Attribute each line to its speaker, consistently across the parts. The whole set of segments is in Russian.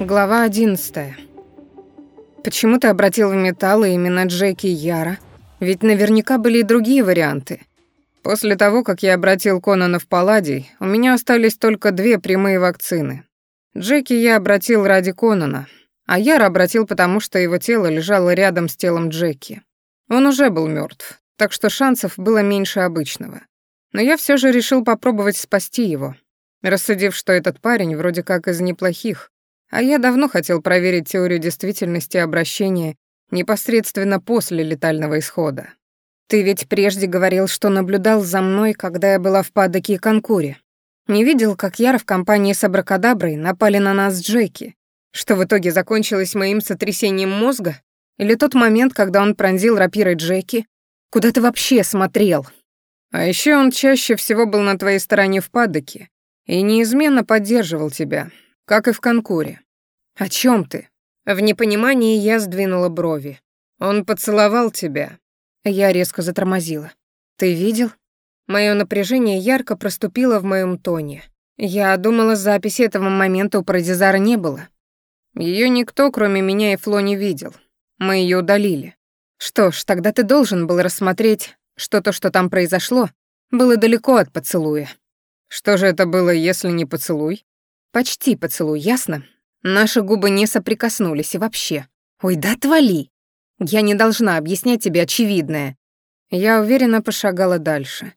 Speaker 1: Глава 11. почему ты обратил в металл именно Джеки и Яра, ведь наверняка были и другие варианты. После того, как я обратил Конана в Палладий, у меня остались только две прямые вакцины. Джеки я обратил ради Конана, а Яра обратил потому, что его тело лежало рядом с телом Джеки. Он уже был мертв, так что шансов было меньше обычного. Но я все же решил попробовать спасти его, рассудив, что этот парень вроде как из неплохих, а я давно хотел проверить теорию действительности обращения непосредственно после летального исхода. Ты ведь прежде говорил, что наблюдал за мной, когда я была в падоке и конкуре. Не видел, как Яр в компании с Абракадаброй напали на нас Джеки, что в итоге закончилось моим сотрясением мозга? Или тот момент, когда он пронзил рапирой Джеки? Куда ты вообще смотрел? А еще он чаще всего был на твоей стороне в падоке и неизменно поддерживал тебя, как и в конкуре. «О чем ты?» В непонимании я сдвинула брови. «Он поцеловал тебя». Я резко затормозила. «Ты видел?» Мое напряжение ярко проступило в моем тоне. Я думала, записи этого момента у Продизара не было. Ее никто, кроме меня и Фло, не видел. Мы ее удалили. Что ж, тогда ты должен был рассмотреть, что то, что там произошло, было далеко от поцелуя. Что же это было, если не поцелуй? Почти поцелуй, ясно? Наши губы не соприкоснулись и вообще. «Ой, да отвали!» «Я не должна объяснять тебе очевидное». Я уверенно пошагала дальше.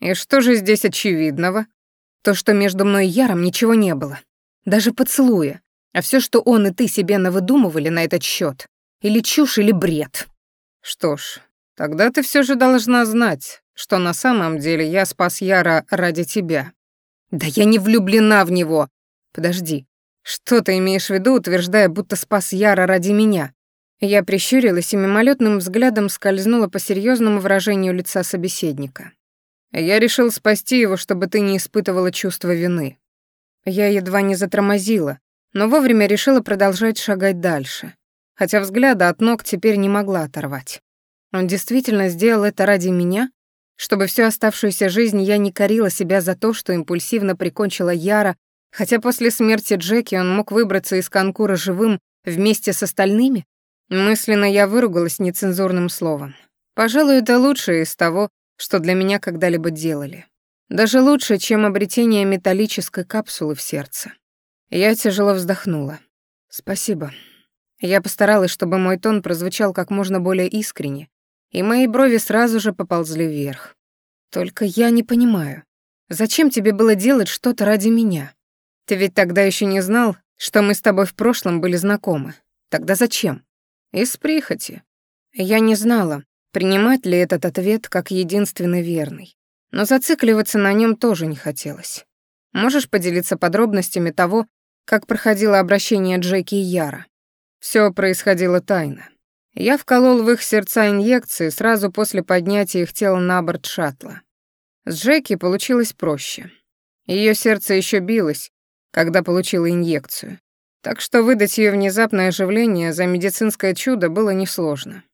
Speaker 1: «И что же здесь очевидного?» «То, что между мной и Яром ничего не было. Даже поцелуя. А все, что он и ты себе навыдумывали на этот счет, Или чушь, или бред». «Что ж, тогда ты все же должна знать, что на самом деле я спас Яра ради тебя». «Да я не влюблена в него!» «Подожди, «Что ты имеешь в виду, утверждая, будто спас Яра ради меня?» Я прищурилась и мимолетным взглядом скользнула по серьезному выражению лица собеседника. «Я решил спасти его, чтобы ты не испытывала чувство вины». Я едва не затормозила, но вовремя решила продолжать шагать дальше, хотя взгляда от ног теперь не могла оторвать. Он действительно сделал это ради меня, чтобы всю оставшуюся жизнь я не корила себя за то, что импульсивно прикончила Яра Хотя после смерти Джеки он мог выбраться из конкура живым вместе с остальными? Мысленно я выругалась нецензурным словом. Пожалуй, это лучшее из того, что для меня когда-либо делали. Даже лучше, чем обретение металлической капсулы в сердце. Я тяжело вздохнула. «Спасибо». Я постаралась, чтобы мой тон прозвучал как можно более искренне, и мои брови сразу же поползли вверх. «Только я не понимаю, зачем тебе было делать что-то ради меня?» Ты ведь тогда еще не знал, что мы с тобой в прошлом были знакомы. Тогда зачем? Из прихоти. Я не знала, принимать ли этот ответ как единственный верный. Но зацикливаться на нем тоже не хотелось. Можешь поделиться подробностями того, как проходило обращение Джеки и Яра? Все происходило тайно. Я вколол в их сердца инъекции сразу после поднятия их тела на борт шаттла. С Джеки получилось проще. Ее сердце еще билось, когда получила инъекцию. Так что выдать ее внезапное оживление за медицинское чудо было несложно.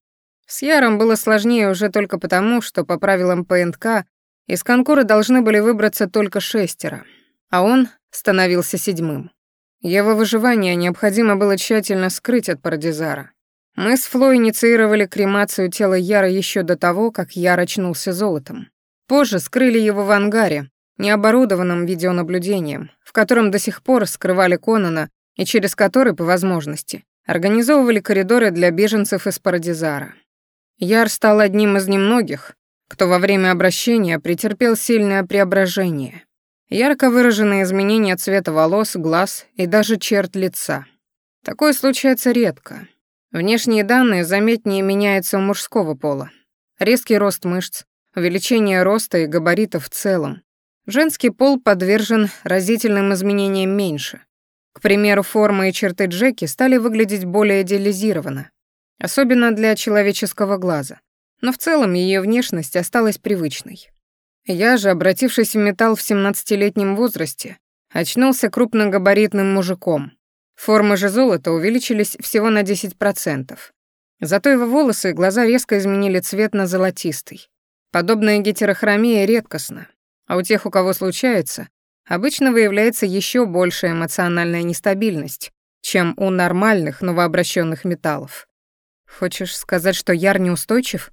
Speaker 1: С Яром было сложнее уже только потому, что по правилам ПНК из конкура должны были выбраться только шестеро, а он становился седьмым. Его выживание необходимо было тщательно скрыть от Парадизара. Мы с Фло инициировали кремацию тела Яра еще до того, как Яр очнулся золотом. Позже скрыли его в ангаре, необорудованным видеонаблюдением, в котором до сих пор скрывали Конона и через который, по возможности, организовывали коридоры для беженцев из Парадизара. Яр стал одним из немногих, кто во время обращения претерпел сильное преображение. Ярко выраженные изменения цвета волос, глаз и даже черт лица. Такое случается редко. Внешние данные заметнее меняются у мужского пола. Резкий рост мышц, увеличение роста и габаритов в целом, Женский пол подвержен разительным изменениям меньше. К примеру, форма и черты Джеки стали выглядеть более идеализированно, особенно для человеческого глаза, но в целом ее внешность осталась привычной. Я же, обратившись в металл в 17-летнем возрасте, очнулся крупногабаритным мужиком. Формы же золота увеличились всего на 10%. Зато его волосы и глаза резко изменили цвет на золотистый. Подобная гетерохромия редкостна, а у тех, у кого случается, обычно выявляется еще большая эмоциональная нестабильность, чем у нормальных новообращенных металлов. Хочешь сказать, что Яр неустойчив?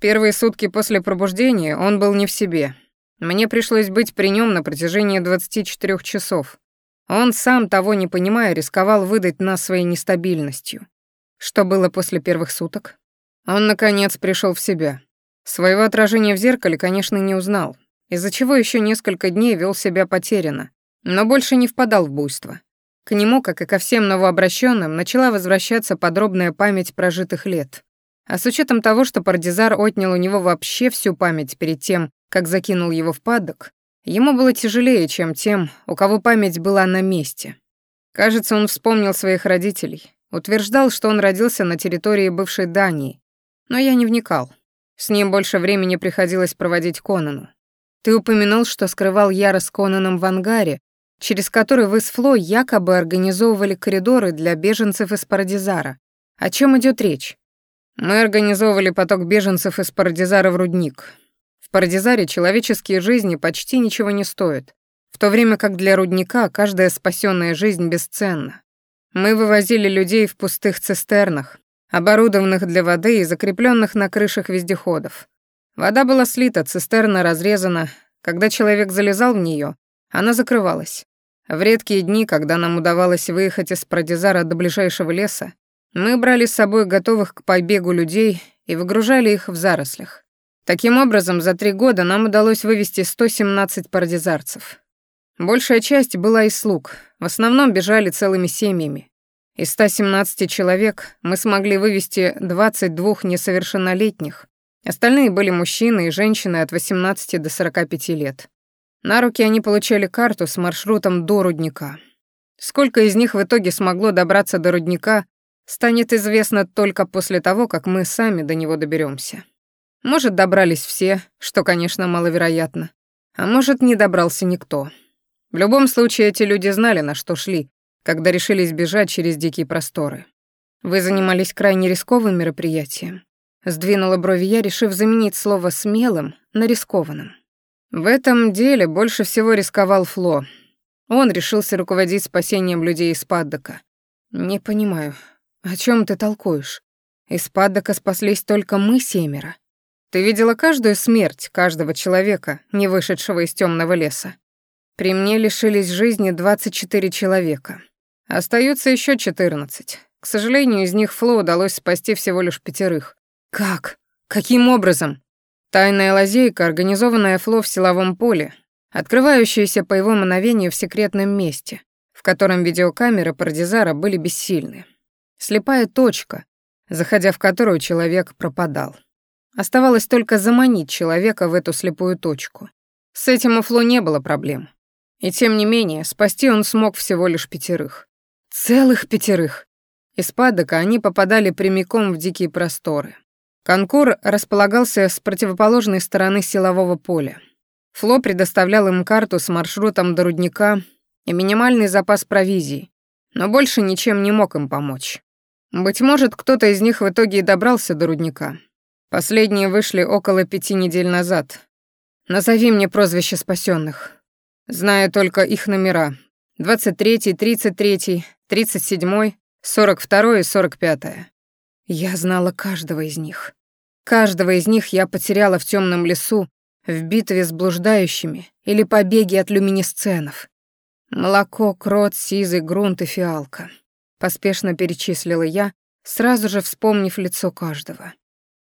Speaker 1: Первые сутки после пробуждения он был не в себе. Мне пришлось быть при нем на протяжении 24 часов. Он сам того не понимая рисковал выдать нас своей нестабильностью. Что было после первых суток? Он наконец пришел в себя. Своего отражения в зеркале, конечно, не узнал, из-за чего еще несколько дней вел себя потерянно, но больше не впадал в буйство. К нему, как и ко всем новообращенным, начала возвращаться подробная память прожитых лет. А с учетом того, что Пардизар отнял у него вообще всю память перед тем, как закинул его в падок, ему было тяжелее, чем тем, у кого память была на месте. Кажется, он вспомнил своих родителей, утверждал, что он родился на территории бывшей Дании, но я не вникал. С ним больше времени приходилось проводить Конану. Ты упомянул, что скрывал Яра с Конаном в ангаре, через который вы с Фло якобы организовывали коридоры для беженцев из Парадизара. О чем идет речь? Мы организовывали поток беженцев из Парадизара в рудник. В Парадизаре человеческие жизни почти ничего не стоят, в то время как для рудника каждая спасенная жизнь бесценна. Мы вывозили людей в пустых цистернах, оборудованных для воды и закрепленных на крышах вездеходов. Вода была слита, цистерна разрезана. Когда человек залезал в нее, она закрывалась. В редкие дни, когда нам удавалось выехать из Продизара до ближайшего леса, мы брали с собой готовых к побегу людей и выгружали их в зарослях. Таким образом, за три года нам удалось вывести 117 парадизарцев. Большая часть была из слуг, в основном бежали целыми семьями. Из 117 человек мы смогли вывести 22 несовершеннолетних, Остальные были мужчины и женщины от 18 до 45 лет. На руки они получали карту с маршрутом до рудника. Сколько из них в итоге смогло добраться до рудника, станет известно только после того, как мы сами до него доберемся. Может, добрались все, что, конечно, маловероятно. А может, не добрался никто. В любом случае, эти люди знали, на что шли, когда решились бежать через дикие просторы. Вы занимались крайне рисковым мероприятием. Сдвинула брови я, решив заменить слово «смелым» на «рискованным». В этом деле больше всего рисковал Фло. Он решился руководить спасением людей из Паддока. «Не понимаю, о чем ты толкуешь? Из Паддока спаслись только мы семеро. Ты видела каждую смерть каждого человека, не вышедшего из темного леса. При мне лишились жизни 24 человека. Остаются еще 14. К сожалению, из них Фло удалось спасти всего лишь пятерых. Как? Каким образом? Тайная лазейка, организованная Фло в силовом поле, открывающаяся по его мановению в секретном месте, в котором видеокамеры Пардизара были бессильны. Слепая точка, заходя в которую человек пропадал. Оставалось только заманить человека в эту слепую точку. С этим у Фло не было проблем. И тем не менее, спасти он смог всего лишь пятерых. Целых пятерых! Из падока они попадали прямиком в дикие просторы. Конкур располагался с противоположной стороны силового поля. Фло предоставлял им карту с маршрутом до рудника и минимальный запас провизии, но больше ничем не мог им помочь. Быть может, кто-то из них в итоге и добрался до рудника. Последние вышли около пяти недель назад. Назови мне прозвище спасенных. Знаю только их номера. 23-й, 33-й, 37-й, 42-й и 45-е. Я знала каждого из них. Каждого из них я потеряла в темном лесу, в битве с блуждающими или побеге от люминесценов. Молоко, крот, сизый, грунт и фиалка. Поспешно перечислила я, сразу же вспомнив лицо каждого.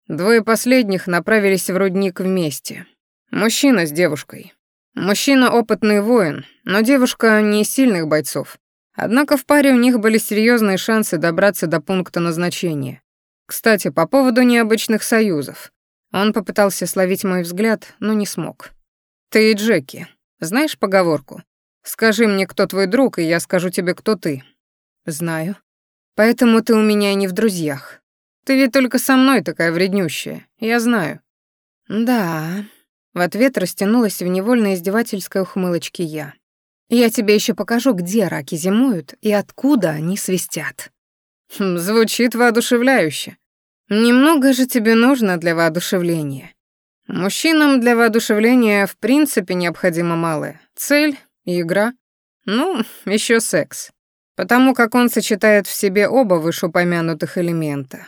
Speaker 1: Двое последних направились в рудник вместе. Мужчина с девушкой. Мужчина — опытный воин, но девушка не из сильных бойцов. Однако в паре у них были серьезные шансы добраться до пункта назначения. Кстати, по поводу необычных союзов. Он попытался словить мой взгляд, но не смог. Ты Джеки. Знаешь поговорку? Скажи мне, кто твой друг, и я скажу тебе, кто ты. Знаю. Поэтому ты у меня и не в друзьях. Ты ведь только со мной такая вреднющая. Я знаю. Да. В ответ растянулась в невольной издевательской ухмылочке я. Я тебе еще покажу, где раки зимуют и откуда они свистят. «Хм, звучит воодушевляюще. Немного же тебе нужно для воодушевления. Мужчинам для воодушевления в принципе необходимо малое. Цель и игра. Ну, еще секс. потому как он сочетает в себе оба вышеупомянутых элемента.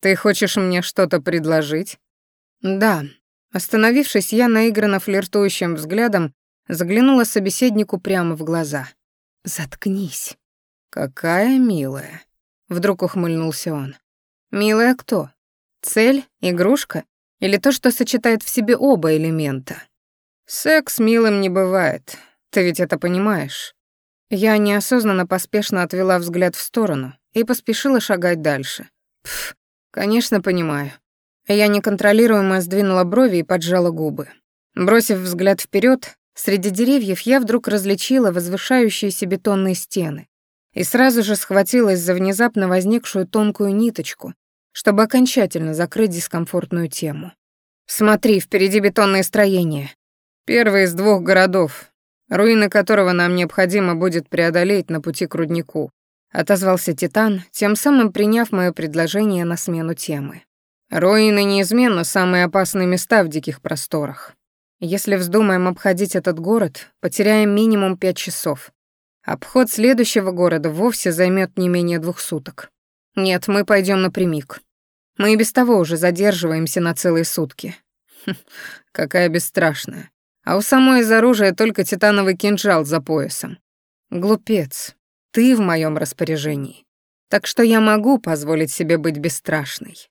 Speaker 1: Ты хочешь мне что-то предложить? Да. Остановившись, я наигранно флиртующим взглядом заглянула собеседнику прямо в глаза. Заткнись. Какая милая, вдруг ухмыльнулся он. Милая кто? Цель? Игрушка? Или то, что сочетает в себе оба элемента? Секс милым не бывает. Ты ведь это понимаешь. Я неосознанно поспешно отвела взгляд в сторону и поспешила шагать дальше. Пф, конечно, понимаю. Я неконтролируемо сдвинула брови и поджала губы. Бросив взгляд вперед, среди деревьев я вдруг различила возвышающиеся бетонные стены и сразу же схватилась за внезапно возникшую тонкую ниточку, чтобы окончательно закрыть дискомфортную тему. «Смотри, впереди бетонное строение. Первое из двух городов, руины которого нам необходимо будет преодолеть на пути к руднику», — отозвался Титан, тем самым приняв мое предложение на смену темы. «Руины неизменно самые опасные места в диких просторах. Если вздумаем обходить этот город, потеряем минимум пять часов. Обход следующего города вовсе займет не менее двух суток. «Нет, мы пойдем напрямик. Мы и без того уже задерживаемся на целые сутки». Хм, «Какая бесстрашная. А у самой из оружия только титановый кинжал за поясом. Глупец, ты в моем распоряжении. Так что я могу позволить себе быть бесстрашной».